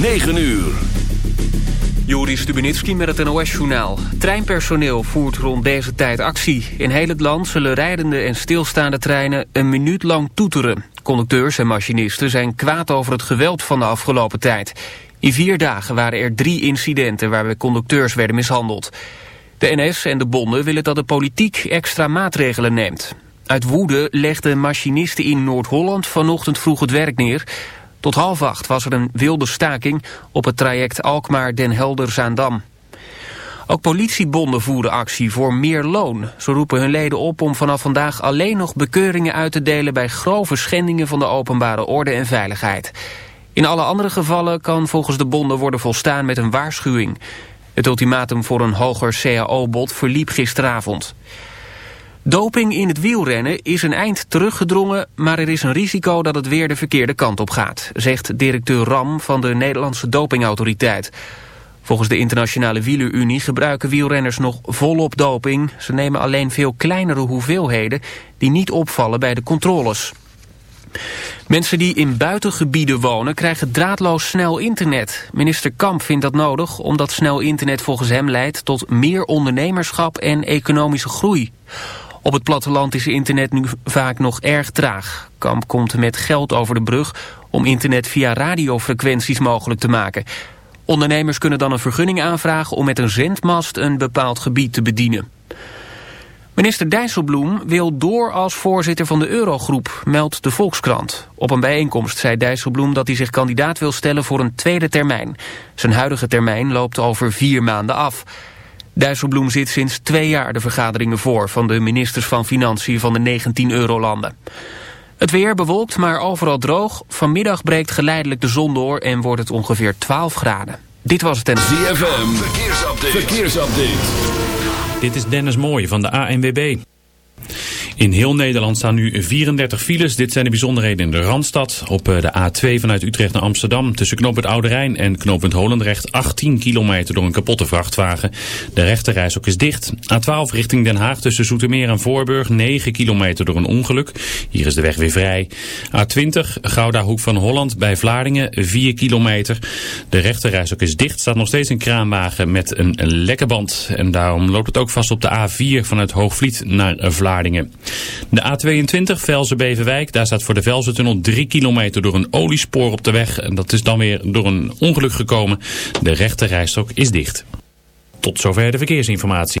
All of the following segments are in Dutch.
9 uur. Joris Stubenitski met het NOS-journaal. Treinpersoneel voert rond deze tijd actie. In heel het land zullen rijdende en stilstaande treinen een minuut lang toeteren. Conducteurs en machinisten zijn kwaad over het geweld van de afgelopen tijd. In vier dagen waren er drie incidenten waarbij conducteurs werden mishandeld. De NS en de bonden willen dat de politiek extra maatregelen neemt. Uit woede legden machinisten in Noord-Holland vanochtend vroeg het werk neer... Tot half acht was er een wilde staking op het traject Alkmaar-Den Helder-Zaandam. Ook politiebonden voeren actie voor meer loon. Ze roepen hun leden op om vanaf vandaag alleen nog bekeuringen uit te delen... bij grove schendingen van de openbare orde en veiligheid. In alle andere gevallen kan volgens de bonden worden volstaan met een waarschuwing. Het ultimatum voor een hoger CAO-bod verliep gisteravond. Doping in het wielrennen is een eind teruggedrongen, maar er is een risico dat het weer de verkeerde kant op gaat, zegt directeur Ram van de Nederlandse dopingautoriteit. Volgens de Internationale Wielerunie gebruiken wielrenners nog volop doping. Ze nemen alleen veel kleinere hoeveelheden die niet opvallen bij de controles. Mensen die in buitengebieden wonen krijgen draadloos snel internet. Minister Kamp vindt dat nodig omdat snel internet volgens hem leidt tot meer ondernemerschap en economische groei. Op het platteland is internet nu vaak nog erg traag. Kamp komt met geld over de brug om internet via radiofrequenties mogelijk te maken. Ondernemers kunnen dan een vergunning aanvragen om met een zendmast een bepaald gebied te bedienen. Minister Dijsselbloem wil door als voorzitter van de Eurogroep, meldt de Volkskrant. Op een bijeenkomst zei Dijsselbloem dat hij zich kandidaat wil stellen voor een tweede termijn. Zijn huidige termijn loopt over vier maanden af. Dijsselbloem zit sinds twee jaar de vergaderingen voor... van de ministers van Financiën van de 19 eurolanden. Het weer bewolkt, maar overal droog. Vanmiddag breekt geleidelijk de zon door en wordt het ongeveer 12 graden. Dit was het en... ZFM, verkeersupdate. verkeersupdate. Dit is Dennis Mooij van de ANWB. In heel Nederland staan nu 34 files. Dit zijn de bijzonderheden in de Randstad. Op eh, de A2 vanuit Utrecht naar Amsterdam. Tussen knooppunt Oude Rijn en knooppunt Holendrecht. 18 kilometer door een kapotte vrachtwagen. De rechterreis ook is dicht. A12 richting Den Haag tussen Zoetermeer en Voorburg. 9 kilometer door een ongeluk. Hier is de weg weer vrij. A20 Gouda Hoek van Holland bij Vlaardingen. 4 kilometer. De rechterreis ook is dicht. Staat nog steeds een kraanwagen met een lekke band. En daarom loopt het ook vast op de A4 vanuit Hoogvliet naar Vlaardingen. De A22 Velzen-Beverwijk, daar staat voor de Velzen-tunnel 3 kilometer door een oliespoor op de weg. En dat is dan weer door een ongeluk gekomen. De rechte rijstok is dicht. Tot zover de verkeersinformatie.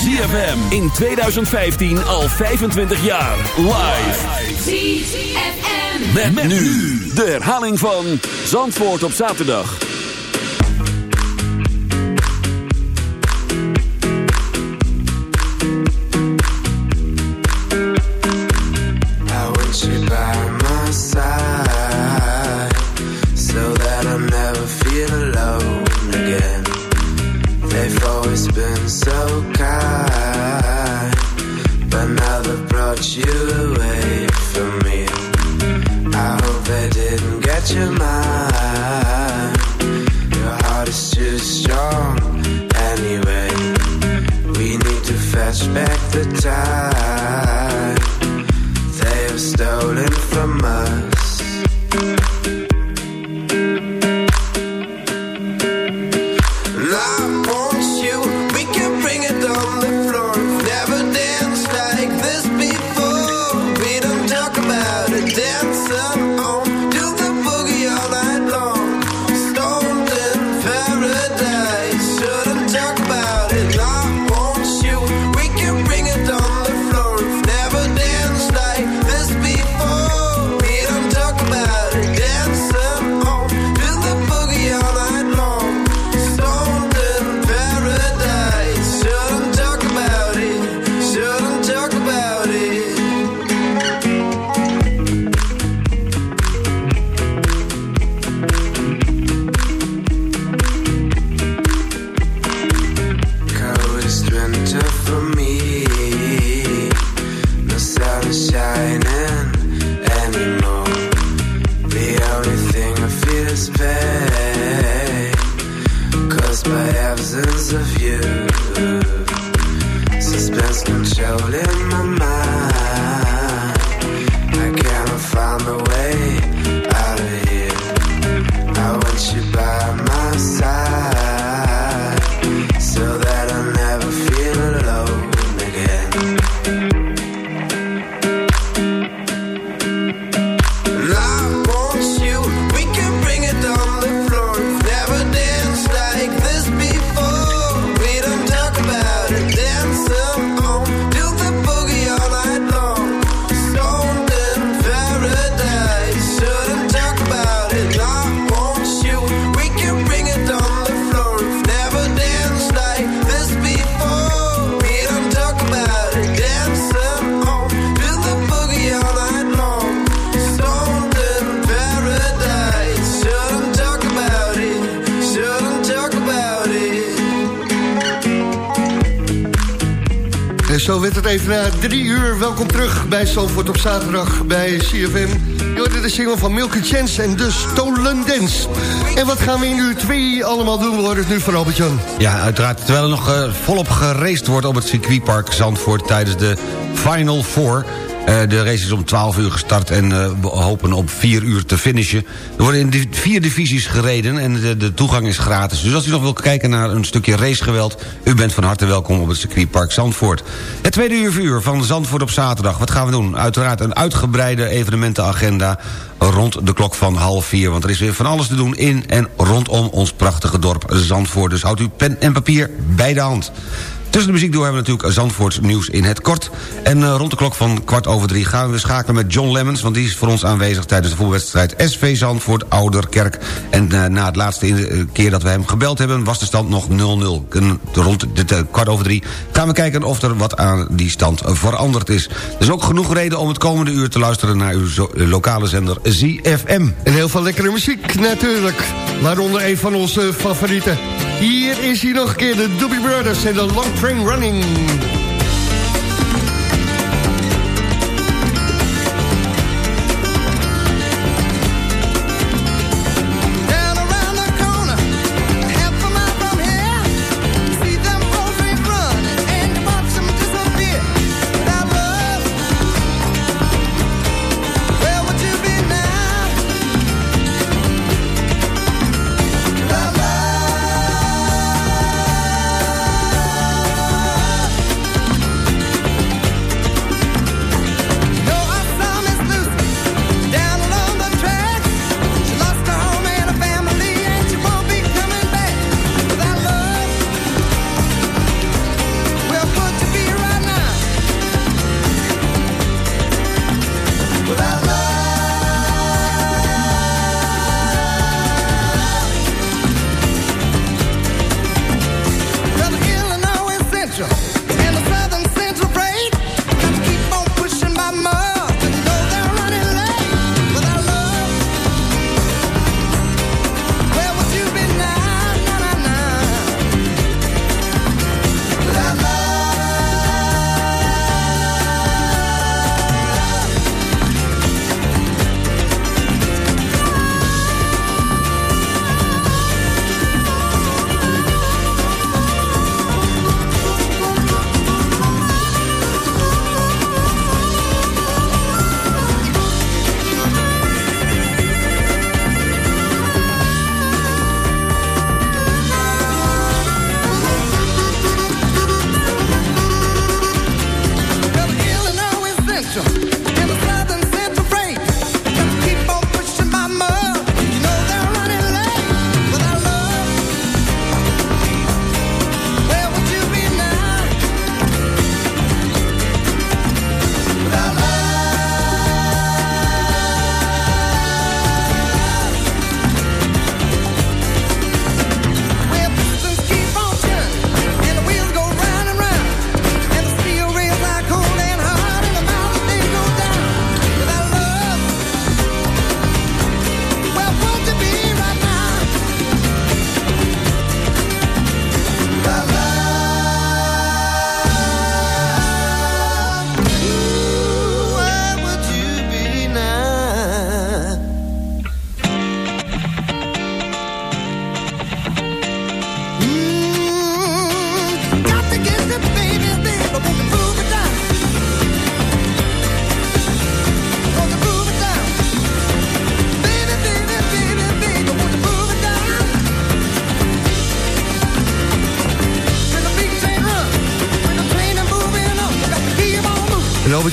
ZFM in 2015 al 25 jaar. Live. ZFM. Met, met nu de herhaling van Zandvoort op zaterdag. To fetch back the time zo werd het even na drie uur. Welkom terug bij Zandvoort op zaterdag bij CFM. Je hoorde de single van Milky Chance en de Stolen Dance. En wat gaan we in uur twee allemaal doen? We horen het nu van Albert-Jan. Ja, uiteraard. Terwijl er nog eh, volop geraced wordt op het circuitpark Zandvoort... tijdens de Final Four. Eh, de race is om 12 uur gestart en eh, we hopen op 4 uur te finishen. Er worden in vier divisies gereden en de, toegang is gratis. Dus als u nog wilt kijken naar een stukje racegeweld... u bent van harte welkom op het circuitpark Zandvoort. Het tweede uur uur van Zandvoort op zaterdag. Wat gaan we doen? Uiteraard een uitgebreide evenementenagenda rond de klok van half vier. Want er is weer van alles te doen in en rondom ons prachtige dorp Zandvoort. Dus houdt u pen en papier bij de hand. Tussen de muziek door hebben we natuurlijk Zandvoorts nieuws in het kort. En eh, rond de klok van kwart over drie gaan we schakelen met John Lemmens... want die is voor ons aanwezig tijdens de voetbalwedstrijd SV Zandvoort Ouderkerk. En eh, na het laatste eh, keer dat we hem gebeld hebben... was de stand nog 0-0. En Rond de kwart over drie gaan we kijken of er wat aan die stand veranderd is. Er is ook genoeg reden om het komende uur te luisteren... naar uw eh, lokale zender ZFM. En heel veel lekkere muziek natuurlijk. Waaronder een van onze favorieten. Hier is hier nog een keer de Doobie Brothers en de Long Train Running.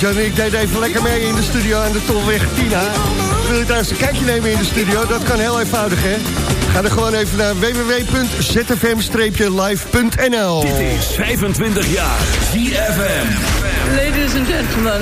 En ik deden even lekker mee in de studio aan de Tolweg Tina. Wil je trouwens een kijkje nemen in de studio? Dat kan heel eenvoudig, hè? Ga er gewoon even naar www.zfm-live.nl Dit is 25 jaar ZFM. Ladies and gentlemen,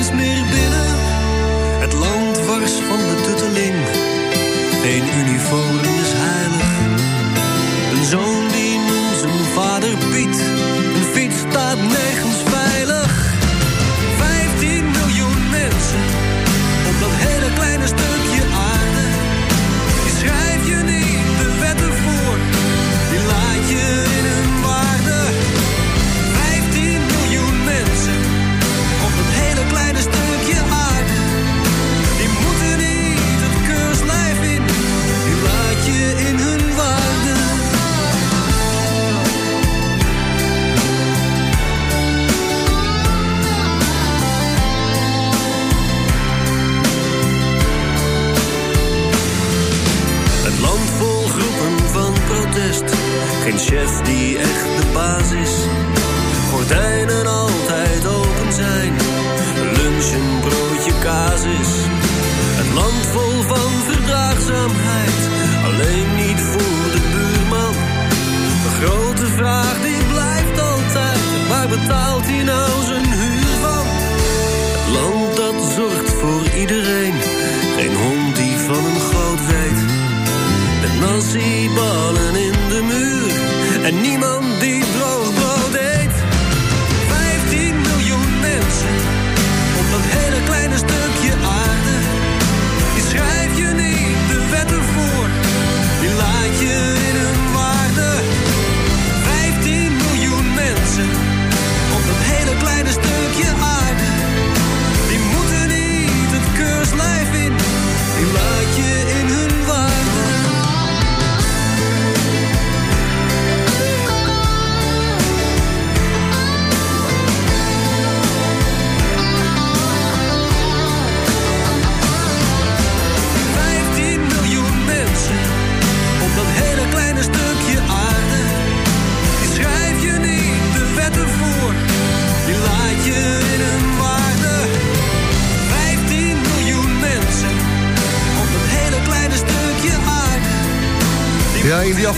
Geen mens meer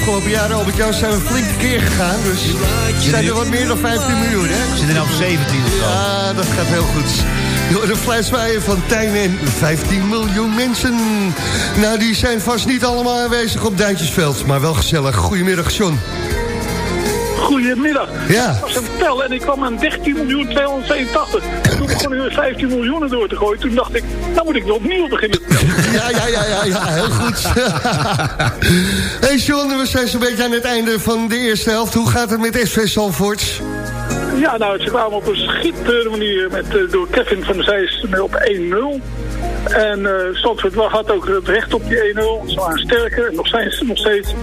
afgelopen jaren, Albert-Jan, zijn we flink keer gegaan. Dus zijn er wat meer dan 15 miljoen, hè? Zit er nou op 17 of zo? Ja, dat gaat heel goed. Door de fluitswaaien van Tijn en 15 miljoen mensen. Nou, die zijn vast niet allemaal aanwezig op Duintjesveld, maar wel gezellig. Goedemiddag, John. Goedemiddag. Ja. Ik was het tellen en ik kwam aan 13 miljoen 282. Toen begon ik weer 15 miljoen door te gooien. Toen dacht ik, nou moet ik weer opnieuw beginnen. Ja, ja, ja, ja, ja heel goed. hey John, we zijn zo'n beetje aan het einde van de eerste helft. Hoe gaat het met SV Zalvoort? Ja, nou, ze kwamen op een schitterende manier met, eh, door Kevin van der Zijs op 1-0. En uh, Zandvoort had ook het recht op die 1-0. Ze waren sterker, nog steeds, nog steeds.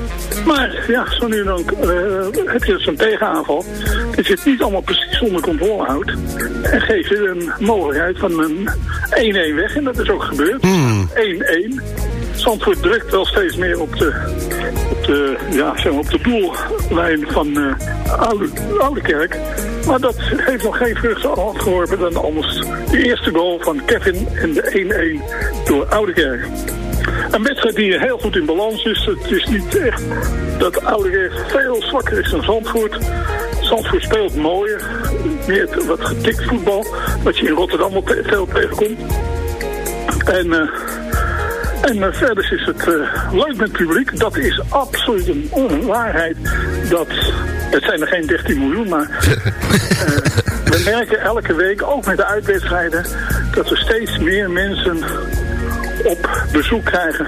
Maar ja, zo nu dan uh, heb je zo'n tegenaanval. Je het niet allemaal precies onder controle houdt. En geef je een mogelijkheid van een 1-1 weg. En dat is ook gebeurd. 1-1. Zandvoort drukt wel steeds meer op de, op de, ja, zeg maar op de doellijn van uh, Oude, Oude Kerk. Maar dat heeft nog geen vruchten afgeworpen dan anders de eerste goal van Kevin en de 1-1 door Oudekerk. Een wedstrijd die heel goed in balans is. Het is niet echt dat Oudekerk veel zwakker is dan Zandvoort. Zandvoort speelt mooier, meer wat getikt voetbal, wat je in Rotterdam ook veel tegenkomt. En uh, En eh, verder is het eh, leuk met het publiek. Dat is absoluut een, een waarheid. Dat, het zijn er geen 13 miljoen, maar eh, we merken elke week, ook met de uitwedstrijden, dat we steeds meer mensen op bezoek krijgen.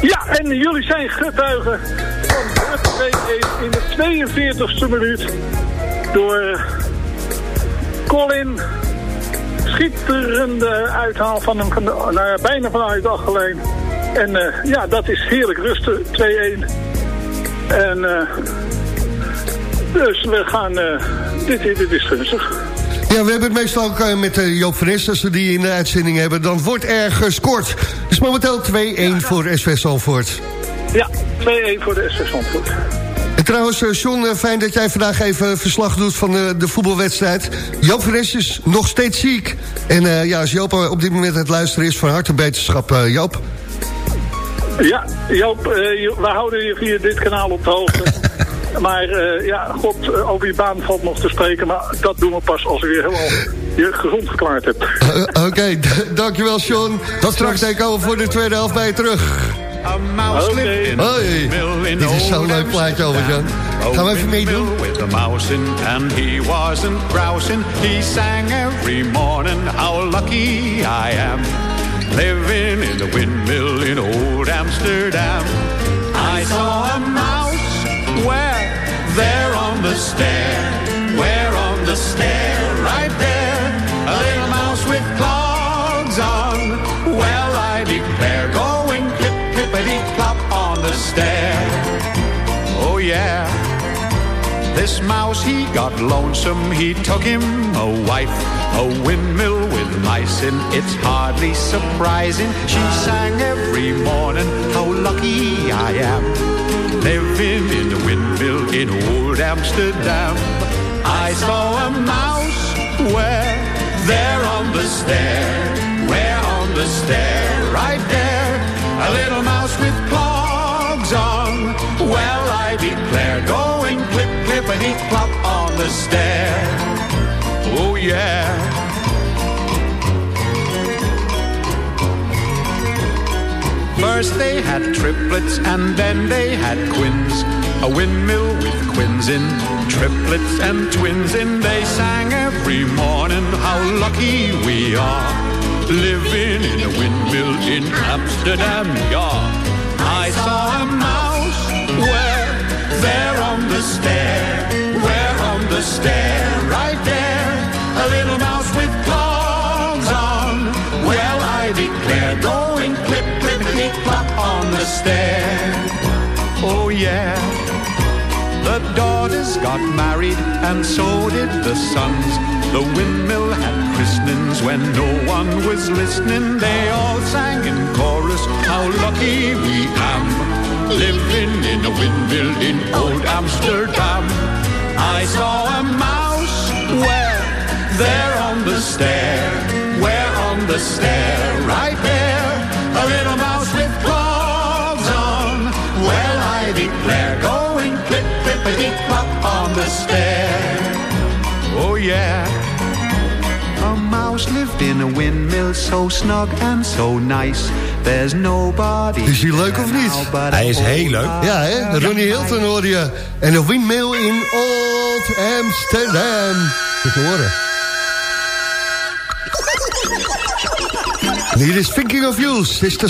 Ja, en jullie zijn getuigen van de 2-1 in de 42e minuut door Colin. Schitterende uithaal van hem, nou ja, bijna vanuit achterlijn. En eh, ja, dat is heerlijk rusten, 2-1. En eh, dus we gaan, eh, dit, dit is gunstig. Ja, we hebben het meestal ook met Joop van als we die in de uitzending hebben. Dan wordt er gescoord. Dus momenteel 2-1 voor SV Zalvoort. Ja, 2-1 voor de SV Zandvoort. En trouwens, eh, John, eh, fijn dat jij vandaag even verslag doet van eh, de voetbalwedstrijd. Joop Nes is nog steeds ziek. En ja, als Joop op dit moment het luisteren is, van harte beterschap, eh, Joop. Ja, Joop, we houden je via dit kanaal op de hoogte. maar eh, ja, god, over je baan valt nog te spreken. Maar dat doen we pas als je weer helemaal je gezond verklaard hebt. Oké, dankjewel, John. Tot straks denk ik over voor de tweede helft bij je terug. Oké. Hoi, dit is zo'n leuk plaatje, Albert-Jan. Gaan we even meedoen? with a mouse in, and he wasn't grousing. He sang every morning how lucky I am. Living in the windmill in old Amsterdam. I saw a mouse where there on the stair, where on the stair, Oh yeah. This mouse, he got lonesome, he took him a wife, a windmill with mice in. It's hardly surprising. She sang every morning how lucky I am. Living in a windmill in old Amsterdam. I saw a mouse where, there on the stair, where on the stair, right there, a little mouse with on. Well, I declare, going clip, clippity clop on the stair. Oh, yeah. First they had triplets and then they had quins. A windmill with quins in, triplets and twins in. They sang every morning how lucky we are. Living in a windmill in Amsterdam, yeah. There on the stair, where on the stair, right there, a little mouse with clogs on. Well, I declare, going clip, clippity clop on the stair. Oh yeah. The daughters got married and so did the sons. The windmill had christenings when no one was listening. They all sang in chorus how lucky we am. Living in a windmill in old Amsterdam. I saw a mouse where there on the stair, where on the stair, right there, a little mouse with clogs on. Well, I declare, going clip, clippity clop on the stair. Oh yeah. A mouse lived in a windmill so snug and so nice. There's nobody. Is hij leuk of niet? Hij is heel leuk. Ja, hè? Ronnie Hilton hoorde je. En de windmill in Old Amsterdam. Goed te horen. En hier is Thinking of You, Sister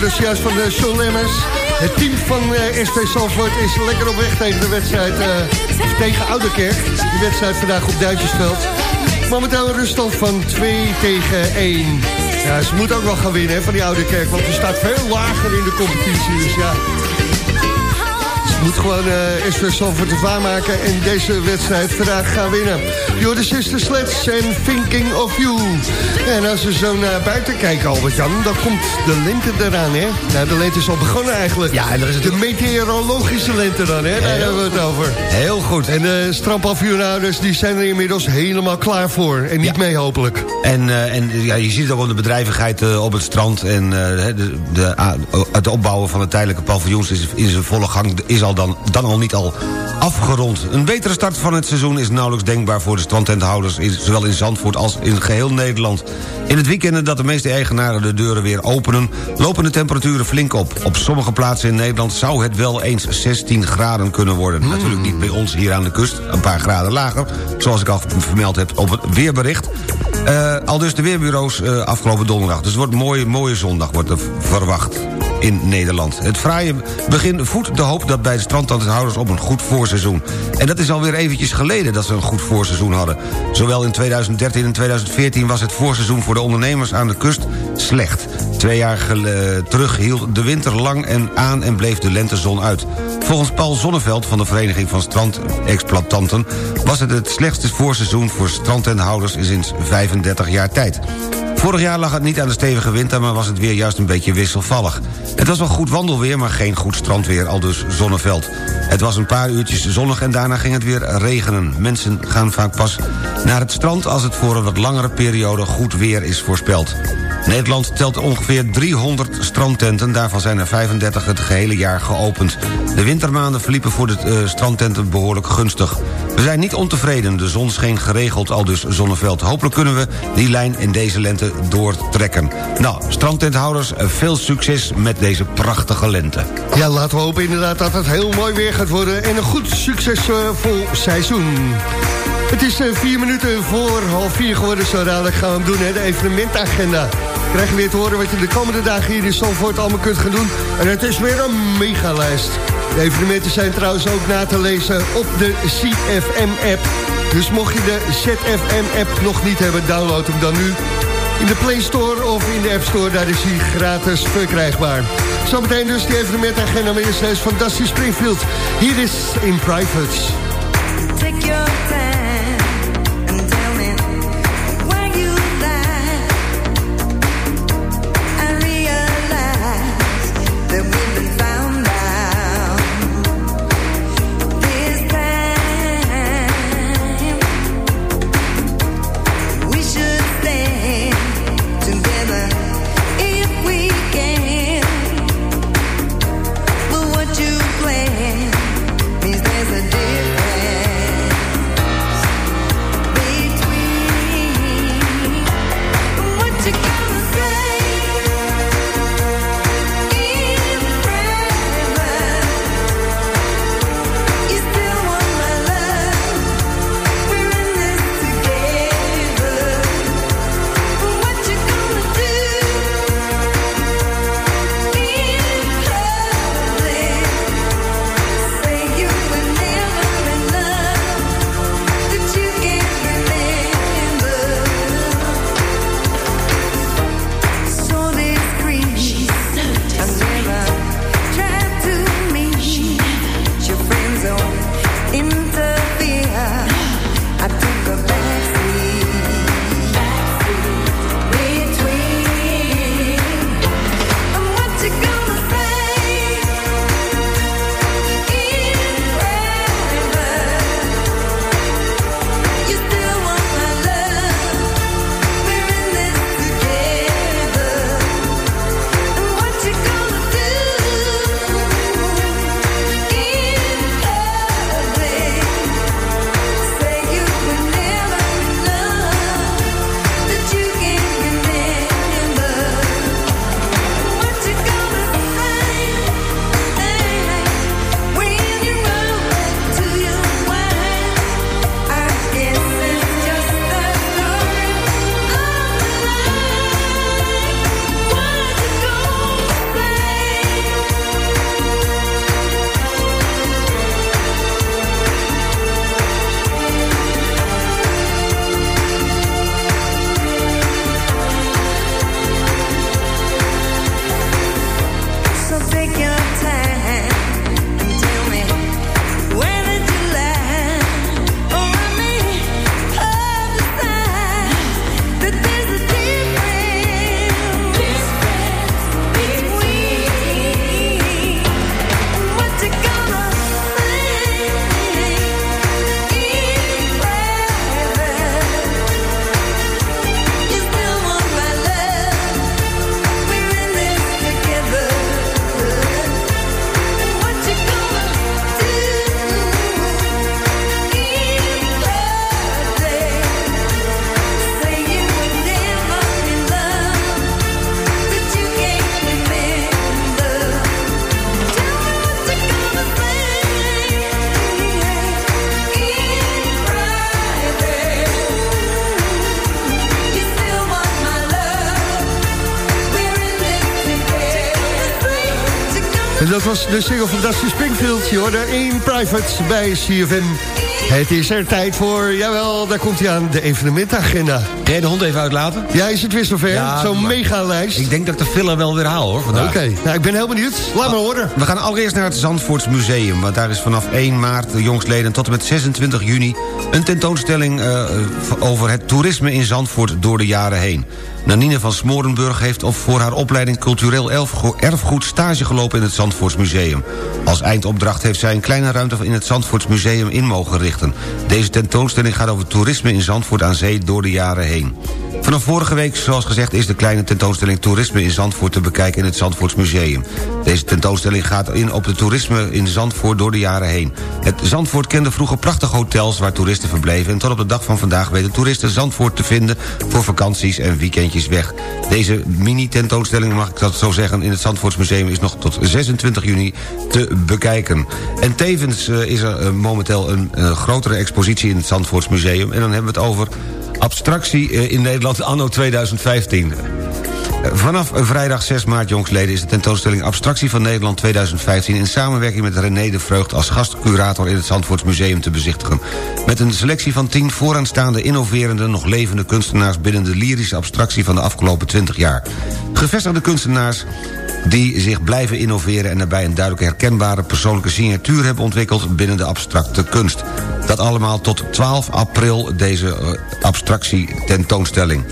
Dus juist van de Lemmers. Het team van uh, SP Zandvoort is lekker op weg tegen de wedstrijd... Uh, tegen Ouderkerk. Die wedstrijd vandaag op Duitsersveld. Momenteel een ruststand van 2 tegen 1. Ja, ze moet ook wel gaan winnen van die Ouderkerk... want die staat veel lager in de competitie. Dus ja, moet gewoon uh, SV te maken en deze wedstrijd vandaag gaan winnen. You're the Sister Sleds en Thinking of You. En als we zo naar buiten kijken, Albert-Jan, dan komt de lente eraan, hè? Nou, de lente is al begonnen eigenlijk. Ja, en er is de meteorologische lente dan, hè? Daar hebben we het over. Heel goed. En de strandpavioenhouders, die zijn er inmiddels helemaal klaar voor. En niet mee, hopelijk. En, uh, en ja, je ziet het ook op de bedrijvigheid uh, op het strand. En de, de, het opbouwen van de tijdelijke paviljoens is in zijn volle gang. Is al dan, dan al niet al afgerond. Een betere start van het seizoen is nauwelijks denkbaar voor de strandtenthouders... zowel in Zandvoort als in geheel Nederland. In het weekend dat de meeste eigenaren de deuren weer openen... lopen de temperaturen flink op. Op sommige plaatsen in Nederland zou het wel eens 16 graden kunnen worden. Hmm. Natuurlijk niet bij ons hier aan de kust, een paar graden lager... zoals ik al vermeld heb op het weerbericht. Uh, al dus de weerbureaus uh, afgelopen donderdag. Dus het wordt een mooie, mooie zondag wordt er verwacht in Nederland. Het fraaie begin voedt de hoop dat bij de strandtenthouders op een goed voorseizoen. En dat is alweer eventjes geleden dat ze een goed voorseizoen hadden. Zowel in 2013 en 2014 was het voorseizoen voor de ondernemers aan de kust slecht. Twee jaar terug hield de winter lang en aan en bleef de lentezon uit. Volgens Paul Zonneveld van de Vereniging van Strandexploitanten... was het het slechtste voorseizoen voor strandtenthouders sinds 35 jaar tijd. Vorig jaar lag het niet aan de stevige winter, maar was het weer juist een beetje wisselvallig. Het was wel goed wandelweer, maar geen goed strandweer, al dus Zonneveld. Het was een paar uurtjes zonnig en daarna ging het weer regenen. Mensen gaan vaak pas naar het strand als het voor een wat langere periode goed weer is voorspeld. Nederland telt ongeveer 300 strandtenten. Daarvan zijn er 35 het gehele jaar geopend. De wintermaanden verliepen voor de uh, strandtenten behoorlijk gunstig. We zijn niet ontevreden. De zon scheen geregeld, al dus Zonneveld. Hopelijk kunnen we die lijn in deze lente doortrekken. Nou, strandtenthouders, eh, veel succes met deze prachtige lente. Ja, laten we hopen inderdaad dat het heel mooi weer gaat worden... en een goed succesvol seizoen. Het is uh, vier minuten voor half vier geworden. Zo dadelijk gaan we hem doen, hè, de evenementagenda. Krijg je weer te horen wat je de komende dagen hier in Zandvoort allemaal kunt gaan doen. En het is weer een megalijst. De evenementen zijn trouwens ook na te lezen op de CFM-app. Dus mocht je de ZFM-app nog niet hebben, download hem dan nu. In de Play Store of in de App Store, daar is hij gratis verkrijgbaar. Zometeen dus die evenementagenda, maar eerst van Dusty Springfield. Hier is In Private. Take your time. Was de single van Dusty Springfield. Je hoorde in private bij CFM. Het is er tijd voor, jawel, daar komt hij aan, de evenementagenda. Kun je de hond even uitlaten? Ja, is het weer zover? Ja, Zo'n maar- megalijst. Ik denk dat ik de filler wel weer haal hoor vandaag. Oké, nou, ik ben heel benieuwd. Laat maar horen. We gaan allereerst naar het Zandvoorts Museum. Want daar is vanaf 1 maart jongstleden tot en met 26 juni... een tentoonstelling eh, over het toerisme in Zandvoort door de jaren heen. Nanine van Smorenburg heeft op voor haar opleiding cultureel erfgo- erfgoed stage gelopen in het Zandvoorts Museum. Als eindopdracht heeft zij een kleine ruimte in het Zandvoorts Museum in mogen richten. Deze tentoonstelling gaat over toerisme in Zandvoort aan zee door de jaren heen. Vanaf vorige week, zoals gezegd, is de kleine tentoonstelling Toerisme in Zandvoort te bekijken in het Zandvoorts Museum. Deze tentoonstelling gaat in op de toerisme in Zandvoort door de jaren heen. Het Zandvoort kende vroeger prachtige hotels waar toeristen verbleven... en tot op de dag van vandaag weten toeristen Zandvoort te vinden... voor vakanties en weekendjes weg. Deze mini-tentoonstelling, mag ik dat zo zeggen... in het Zandvoorts Museum is nog tot 26 juni te bekijken. En tevens eh, is er eh, momenteel een eh, grotere expositie in het Zandvoorts Museum... en dan hebben we het over abstractie eh, in Nederland anno 2015. Vanaf vrijdag 6 maart jongsleden is de tentoonstelling Abstractie van Nederland 2015... in samenwerking met René de Vreugd als gastcurator in het Zandvoorts Museum te bezichtigen. Met een selectie van 10 vooraanstaande innoverende, nog levende kunstenaars... binnen de lyrische abstractie van de afgelopen 20 jaar. Gevestigde kunstenaars die zich blijven innoveren... en daarbij een duidelijk herkenbare persoonlijke signatuur hebben ontwikkeld... binnen de abstracte kunst. Dat allemaal tot 12 april deze eh, abstractie tentoonstelling.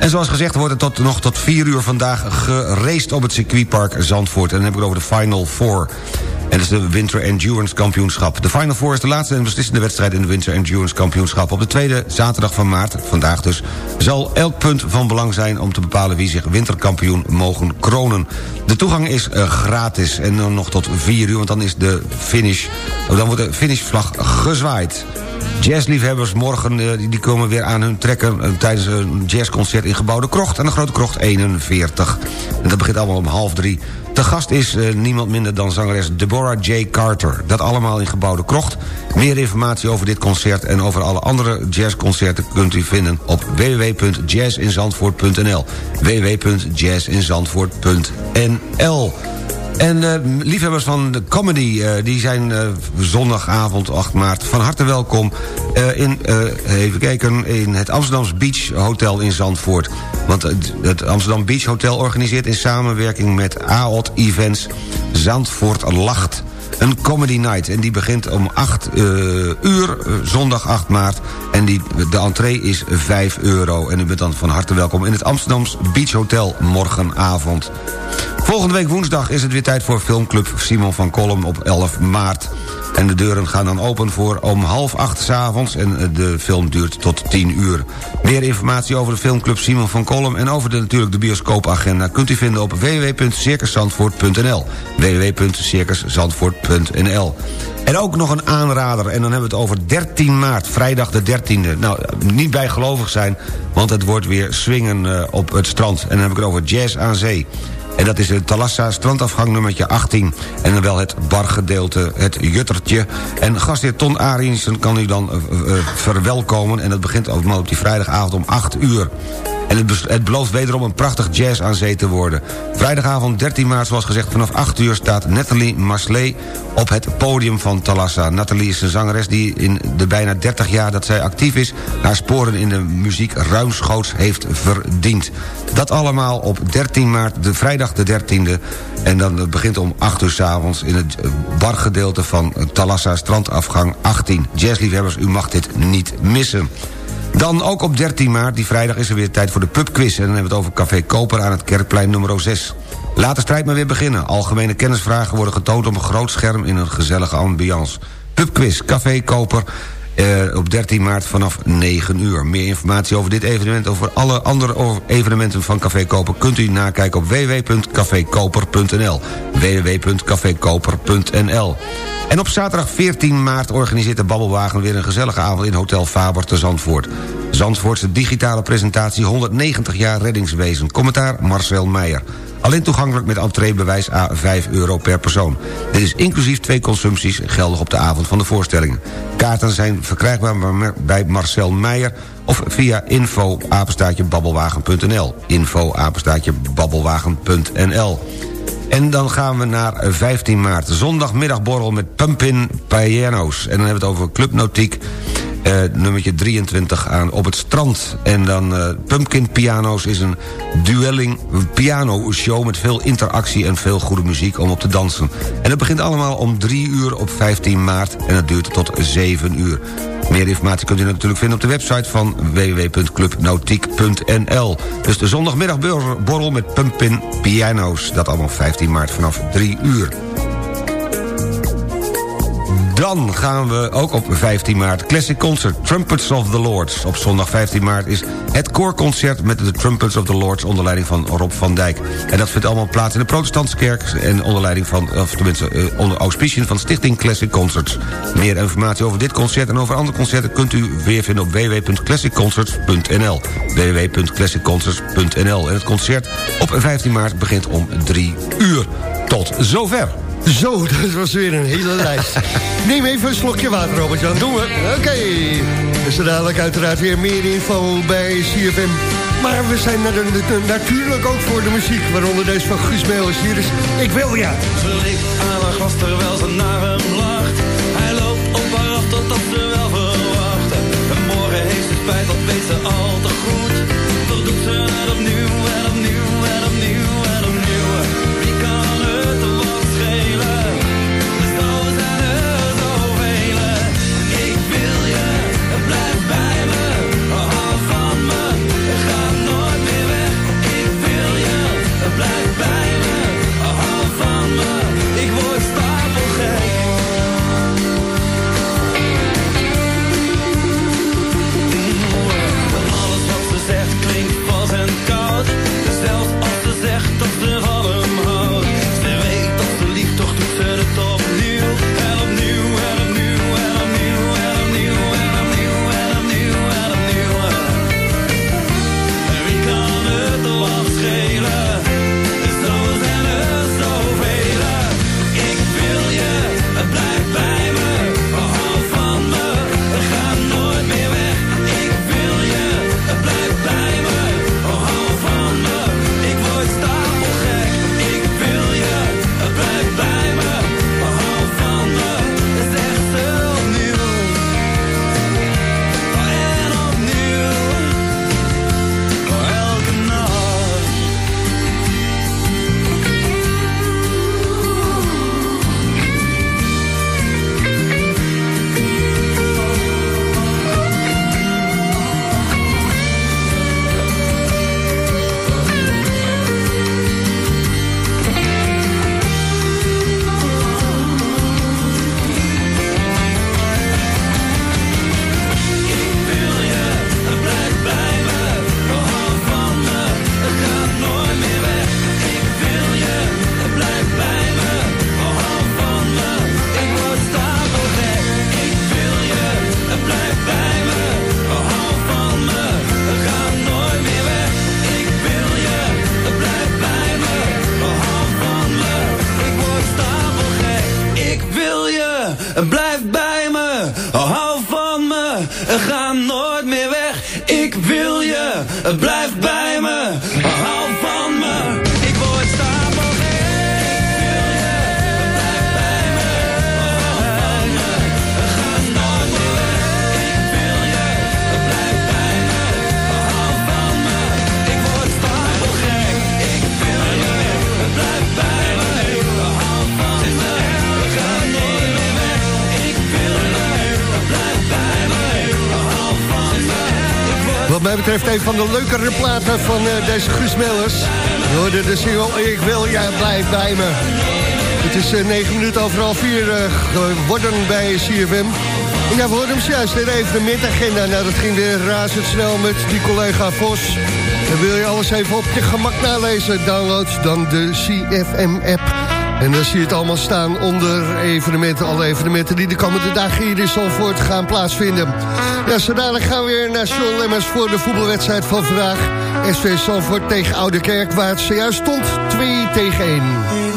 En zoals gezegd wordt het tot, nog tot 4 uur vandaag geraced op het circuitpark Zandvoort. En dan heb ik het over de Final Four. En dat is de Winter Endurance Kampioenschap. De Final Four is de laatste en beslissende wedstrijd in de Winter Endurance Kampioenschap. Op de tweede zaterdag van maart, vandaag dus, zal elk punt van belang zijn... om te bepalen wie zich winterkampioen mogen kronen. De toegang is eh, gratis en nog tot 4 uur, want dan is de finish... dan wordt de finishvlag gezwaaid. Jazzliefhebbers morgen eh, die- komen weer aan hun trekken... eh, tijdens een jazzconcert in Gebouwde Krocht... aan de Grote Krocht 41. En dat begint allemaal om half drie. Te gast is eh, niemand minder dan zangeres Deborah J. Carter. Dat allemaal in Gebouwde Krocht. Meer informatie over dit concert en over alle andere jazzconcerten... kunt u vinden op www.jazzinzandvoort.nl www.jazzinzandvoort.nl en eh, liefhebbers van de comedy, eh, die zijn eh, zondagavond 8 maart van harte welkom... in, even kijken, in het Amsterdams Beach Hotel in Zandvoort. Want het, Amsterdam Beach Hotel organiseert in samenwerking met AOT Events... Zandvoort Lacht, een comedy night. En die begint om 8 eh, uur, zondag 8 maart. En die, de entree is 5 euro. En u bent dan van harte welkom in het Amsterdams Beach Hotel morgenavond. Volgende week woensdag is het weer tijd voor filmclub Simon van Kolm op 11 maart. En de deuren gaan dan open voor om half acht s'avonds... en de film duurt tot 10 uur. Meer informatie over de filmclub Simon van Kolm... en over de, natuurlijk de bioscoopagenda kunt u vinden op www.circuszandvoort.nl www.circuszandvoort.nl En ook nog een aanrader, en dan hebben we het over 13 maart, vrijdag de 13e. Nou, niet bijgelovig zijn, want het wordt weer swingen eh, op het strand. En dan heb ik het over Jazz aan Zee. En dat is het Talassa strandafgang nummertje 18. En dan wel het bargedeelte, het juttertje. En gastheer Ton Ariensen kan u dan eh, eh, verwelkomen. En dat begint allemaal op die vrijdagavond om 8 uur. En het belooft wederom een prachtig jazz aan zee te worden. Vrijdagavond 13 maart, zoals gezegd, vanaf 8 uur... staat Nathalie Marsley op het podium van Talassa. Nathalie is een zangeres die in de bijna 30 jaar dat zij actief is... haar sporen in de muziek ruimschoots heeft verdiend. Dat allemaal op 13 maart, de vrijdag de 13e. En dan begint om 8 uur s avonds in het eh, bargedeelte van eh, Talassa strandafgang 18. Jazzliefhebbers, u mag dit niet missen. Dan ook op 13 maart, die vrijdag, is er weer tijd voor de pubquiz. En dan hebben we het over Café Koper aan het Kerkplein nummer 6. Laat de strijd maar weer beginnen. Algemene kennisvragen worden getoond op een groot scherm in een gezellige ambiance. Pubquiz, Café Koper, eh, op 13 maart vanaf 9 uur. Meer informatie over dit evenement... over alle andere evenementen van Café Koper... kunt u nakijken op www.cafekoper.nl www.cafekoper.nl En op zaterdag 14 maart organiseert de Babbelwagen... weer een gezellige avond in Hotel Faber te Zandvoort. Zandvoortse digitale presentatie 190 jaar reddingswezen. Commentaar Marcel Meijer. Alleen toegankelijk met entreebewijs a 5 euro per persoon. Dit is inclusief twee consumpties geldig op de avond van de voorstellingen. Kaarten zijn verkrijgbaar bij Marcel Meijer of via info babbelwagen.nl info babbelwagen.nl en dan gaan we naar 15 maart. Zondagmiddagborrel met Pumpin Pianos. En dan hebben we het over Club. Eh, nummertje 23 aan op het strand. En dan eh, Pumpkin Pianos is een duelling piano show... met veel interactie en veel goede muziek om op te dansen. En dat begint allemaal om 3 uur op 15 maart... en dat duurt tot 7 uur. Meer informatie kunt u natuurlijk vinden op de website van www.clubnautiek.nl. Dus de zondagmiddagborrel met Pumpin Pianos. Dat allemaal 15 maart vanaf 3 uur. Dan gaan we ook op 15 maart Classic Concert Trumpets of the Lords. Op zondag 15 maart is het koorconcert met de Trumpets of the Lords... onder leiding van Rob van Dijk. En dat vindt allemaal plaats in de protestantse kerk... en onder leiding van, of tenminste eh, onder auspiciën van Stichting Classic Concerts. Meer informatie over dit concert en over andere concerten... kunt u weer vinden op www.classicconcerts.nl www.classicconcerts.nl En het concert op 15 maart begint om 3 uur. Tot zover. Zo, dat was weer een hele lijst. Neem even een slokje water, Robert-Jan. Doen we. Oké. Dus er dadelijk uiteraard weer meer info bij CFM. Maar we zijn er na- natuurlijk ook voor de muziek. Waaronder deze van Guus Meeuwis. Hier is Ik Wil Ja. Ze ligt aan haar glas terwijl ze naar hem lacht. Hij loopt op haar af totdat ze wel verwacht. En morgen heeft ze spijt, dat weet ze al te goed. Toch doet ze het opnieuw en opnieuw en mij betreft een van de leukere platen van eh, deze Guus Mellers. Je hoorde de single Ik wil, jij blijft bij me. Het is eh, negen minuten over half vier eh, geworden bij CFM. En ja, we hoorden hem juist in de evenementagenda. Nou, dat ging weer razendsnel met die collega Vos. En wil je alles even op je gemak nalezen, download dan de CFM-app. En dan zie je het allemaal staan onder evenementen, alle evenementen die de komende dagen hier in Zandvoort gaan plaatsvinden. Ja, zo dadelijk gaan we weer naar Sean Lemmers voor de voetbalwedstrijd van vandaag. SV Zandvoort tegen Oude Kerk, waar het zojuist stond 2 tegen 1.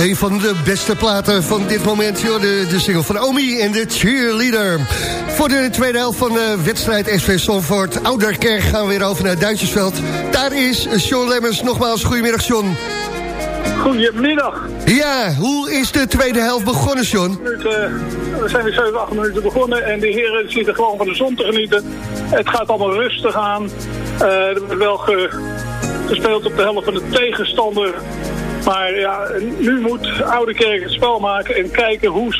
Een van de beste platen van dit moment, joh, de, de single van Omi en de cheerleader. Voor de tweede helft van de wedstrijd SV Zandvoort Ouderkerk gaan we weer over naar Duitsersveld. Daar is Sean Lemmers. Nogmaals, goedemiddag Sean. Goedemiddag. Ja, hoe is de tweede helft begonnen, Sean? minuten, we zijn weer 7, 8 minuten begonnen en de heren zitten gewoon van de zon te genieten. Het gaat allemaal rustig aan. Eh, er wordt wel ge- gespeeld op de helft van de tegenstander. Maar ja, nu moet Oude Kerk het spel maken en kijken hoe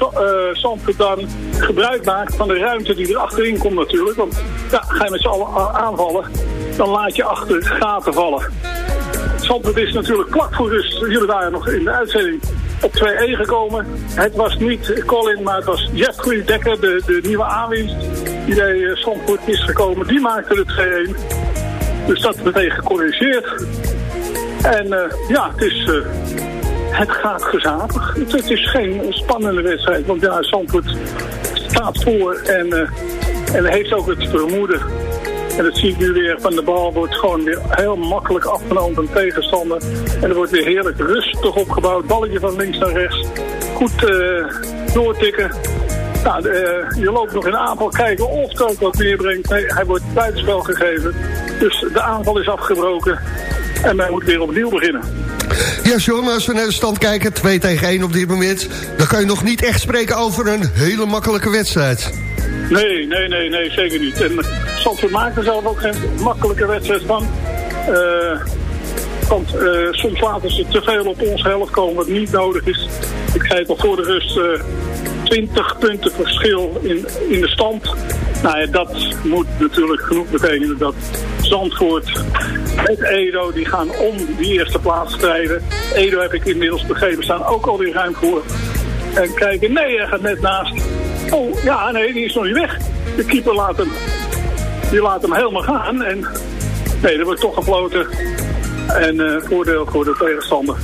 Zandvoort dan gebruik maakt van de ruimte die er achterin komt natuurlijk. Want ja, ga je met z'n allen aanvallen, dan laat je achter gaten vallen. Zandvoort is natuurlijk vlak voor rust. Jullie waren nog in de uitzending op 2-1 gekomen. Het was niet Colin, maar het was Jeffrey Dekker, de, de nieuwe aanwinst. Die bij eh, Zandvoort is gekomen. Die maakte de 2-1. Dus dat meteen gecorrigeerd. En eh, ja, het is... eh, het gaat gezapig. Het, is geen spannende wedstrijd. Want ja, Zandvoort staat voor en, eh, en heeft ook het vermoeden en dat zie ik nu weer, van de bal wordt gewoon weer heel makkelijk afgenomen van de tegenstander. En er wordt weer heerlijk rustig opgebouwd. Balletje van links naar rechts. Goed doortikken. Nou, eh, je loopt nog in aanval kijken of het ook wat meer brengt. Nee, hij wordt buitenspel gegeven. Dus de aanval is afgebroken. En men moet weer opnieuw beginnen. Ja, John, als we naar de stand kijken, 2 tegen 1 op dit moment... dan kan je nog niet echt spreken over een hele makkelijke wedstrijd. Nee, nee, nee, nee, zeker niet. En eh, Zandvoort maakt er zelf ook geen makkelijke wedstrijd van. Eh, want soms laten ze te veel op ons helft komen wat niet nodig is. Ik zei het al voor de rust... 20 punten verschil in, in de stand. Nou ja, dat moet natuurlijk genoeg betekenen dat Zandvoort met Edo, die gaan om die eerste plaats strijden. Edo heb ik inmiddels begrepen, staan ook alweer ruim voor. En kijken, nee, hij gaat net naast. Oh, ja, nee, die is nog niet weg. De keeper laat hem, die laat hem helemaal gaan. En nee, dat wordt toch gefloten. En uh, voordeel voor de tegenstander.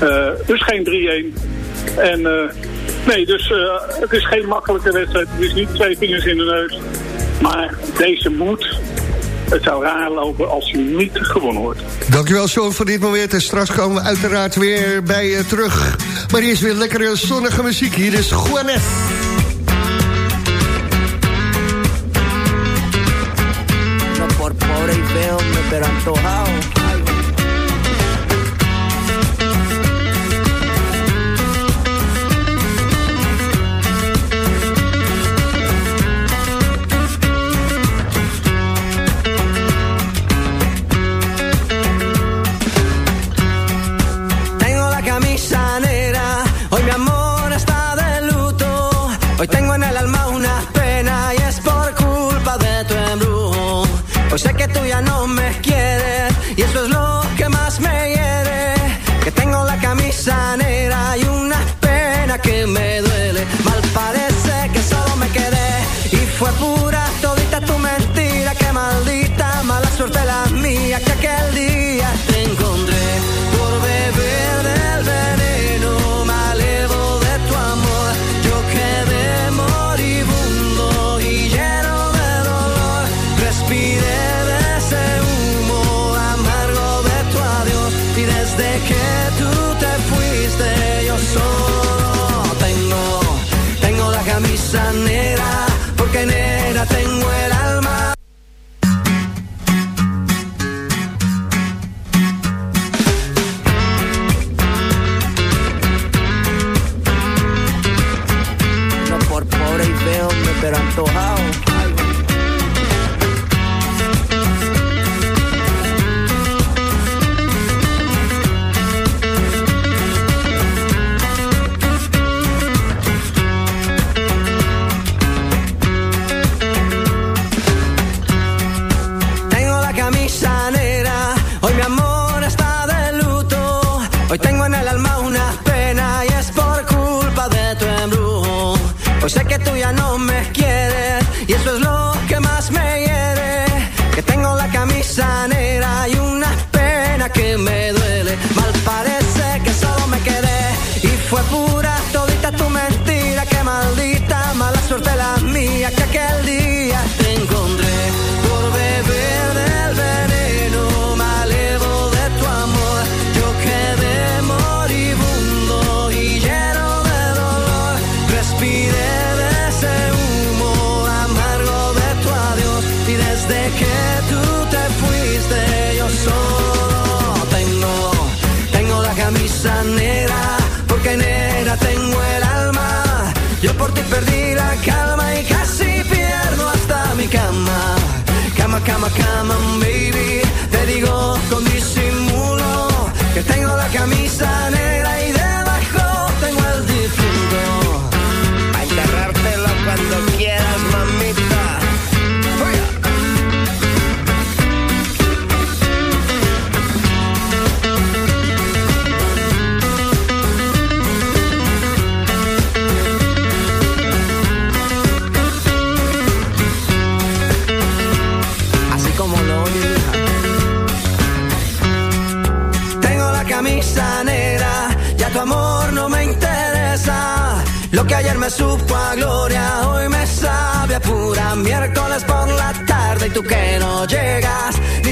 Eh, dus geen 3-1. En... Eh, Nee, dus eh, het is geen makkelijke wedstrijd. Het is niet twee vingers in de neus. Maar deze moet. Het zou raar lopen als hij niet gewonnen wordt. Dankjewel Sean voor dit moment. En straks komen we uiteraard weer bij je terug. Maar hier is weer lekkere zonnige muziek. Hier is Juanes.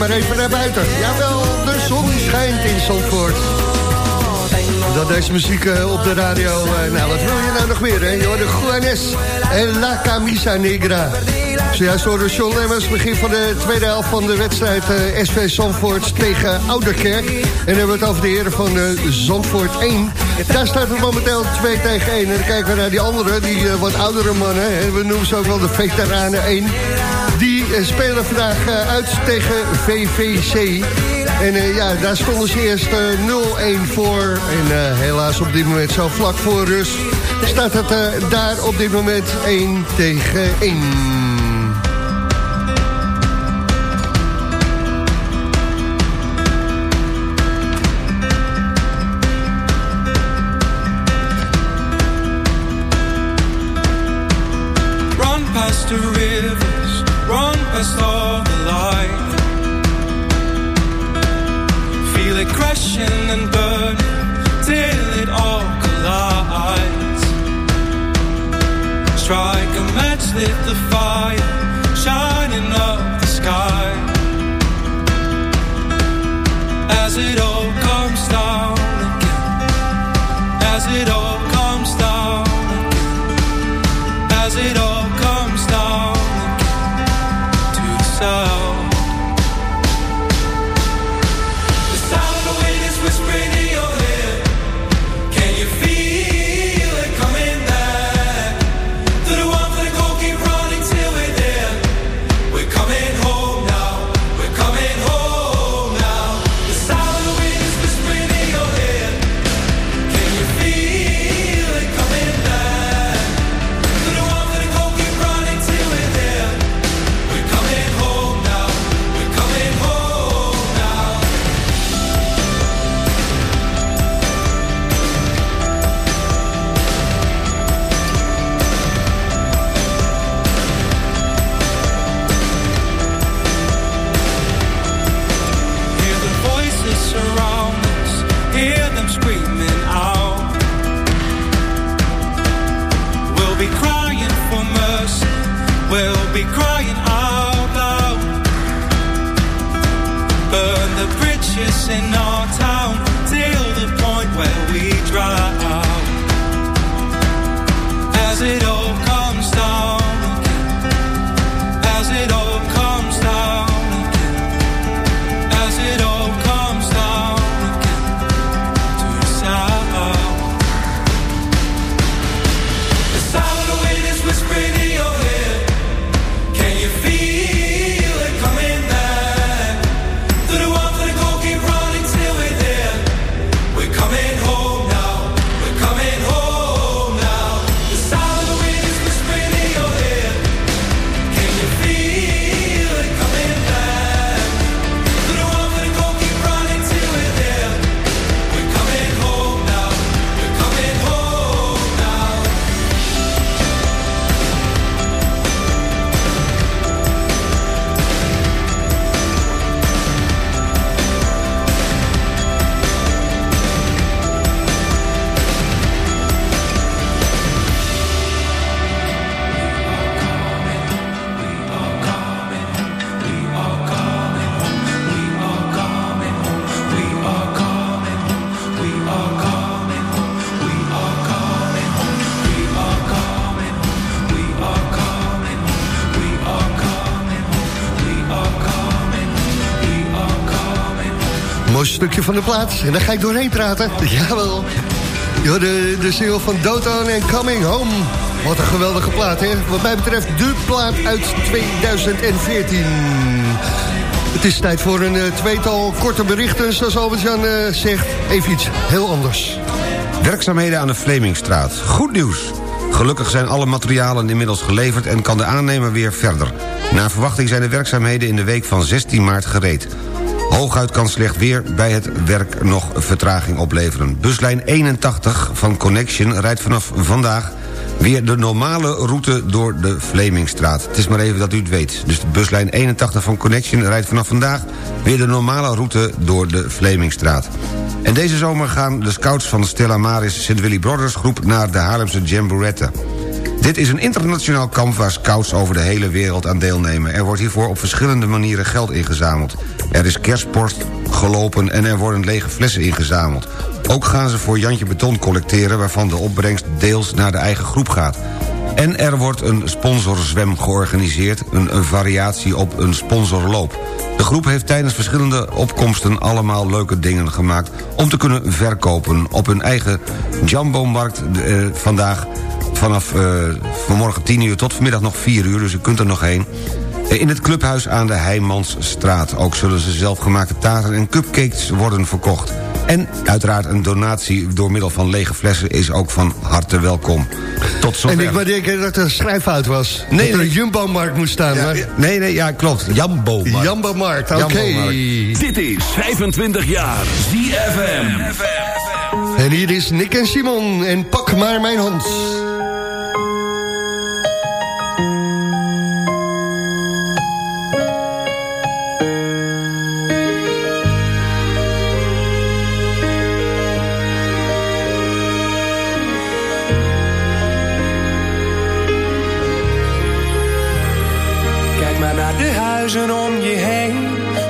maar even naar buiten. Jawel, de zon schijnt in Zandvoort. Dat deze muziek eh, op de radio, eh, nou wat wil je nou nog meer, hè? Je hoort de en La Camisa Negra. Zojuist hoorde John Lemmers, begin van de tweede helft van de wedstrijd eh, SV Zandvoort tegen Ouderkerk. En dan hebben we het over de heren van eh, Zandvoort 1. Daar staat het momenteel 2 tegen 1. En dan kijken we naar die andere, die wat oudere mannen. En we noemen ze ook wel de veteranen 1. Die eh, spelen vandaag eh, uit tegen VVC. En eh, ja, daar stonden ze eerst eh, 0-1 voor. En eh, helaas op dit moment zo vlak voor rust staat het eh, daar op dit moment 1 tegen 1. Run past the rivers, past all the light. Feel it crashing and burning till it all collides. Strike a match, lit the fire, shining up the sky. As it all plaats. En daar ga ik doorheen praten. Jawel. Ja, de, de single van Doton en Coming Home. Wat een geweldige plaat, hè? Wat mij betreft de plaat uit 2014. Het is tijd voor een eh, tweetal korte berichten, zoals Albert-Jan eh, zegt. Even iets heel anders. Werkzaamheden aan de Vlemingstraat. Goed nieuws. Gelukkig zijn alle materialen inmiddels geleverd en kan de aannemer weer verder. Naar verwachting zijn de werkzaamheden in de week van 16 maart gereed. Hooguit kan slecht weer bij het werk nog vertraging opleveren. Buslijn 81 van Connection rijdt vanaf vandaag weer de normale route door de Vlemingstraat. Het is maar even dat u het weet. Dus de buslijn 81 van Connection rijdt vanaf vandaag... weer de normale route door de Vlemingstraat. En deze zomer gaan de scouts van Stella Maris St. Willy Brothers groep... naar de Haarlemse Jamborette. Dit is een internationaal kamp waar scouts over de hele wereld aan deelnemen. Er wordt hiervoor op verschillende manieren geld ingezameld. Er is kerstpost gelopen en er worden lege flessen ingezameld. Ook gaan ze voor Jantje Beton collecteren... waarvan de opbrengst deels naar de eigen groep gaat. En er wordt een sponsorzwem georganiseerd... een, een variatie op een sponsorloop. De groep heeft tijdens verschillende opkomsten allemaal leuke dingen gemaakt... om te kunnen verkopen op hun eigen Jumbo-markt eh, vandaag... vanaf eh, vanmorgen 10 uur tot vanmiddag nog 4 uur, dus u kunt er nog heen... Eh, In het clubhuis aan de Heijmansstraat. Ook zullen ze zelfgemaakte taarten en cupcakes worden verkocht. En uiteraard een donatie door middel van lege flessen is ook van harte welkom. Tot zover. En ik wou denken dat er een schrijffout was. Nee, dat er nee. een Jumbo-markt moest staan. Ja, maar... nee, nee, ja, klopt. Jambo. Jambo-markt, oké. Dit is 25 jaar ZFM. En hier is Nick en Simon en pak maar mijn hand.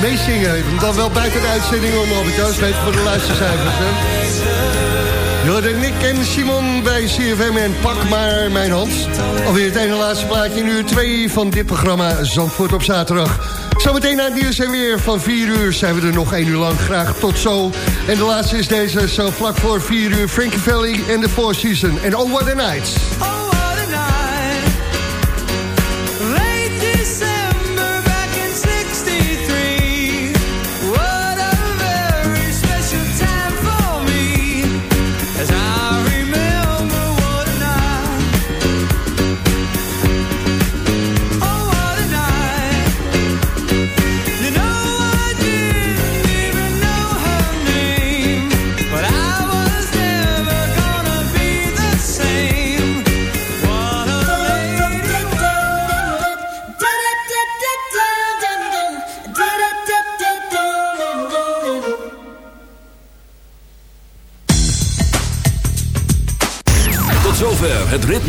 meezingen. Dan wel buiten de uitzending om, Albert Joost. Beter voor de luistercijfers, hè. Jorde Nick en Simon bij CFM en pak maar mijn hand. Alweer het ene laatste plaatje in uur 2 van dit programma Zandvoort op zaterdag. Zometeen na het nieuws en weer van 4 uur zijn we er nog 1 uur lang. Graag tot zo. En de laatste is deze zo vlak voor 4 uur. Frankie Valley en de Four Season. En Oh What a Night.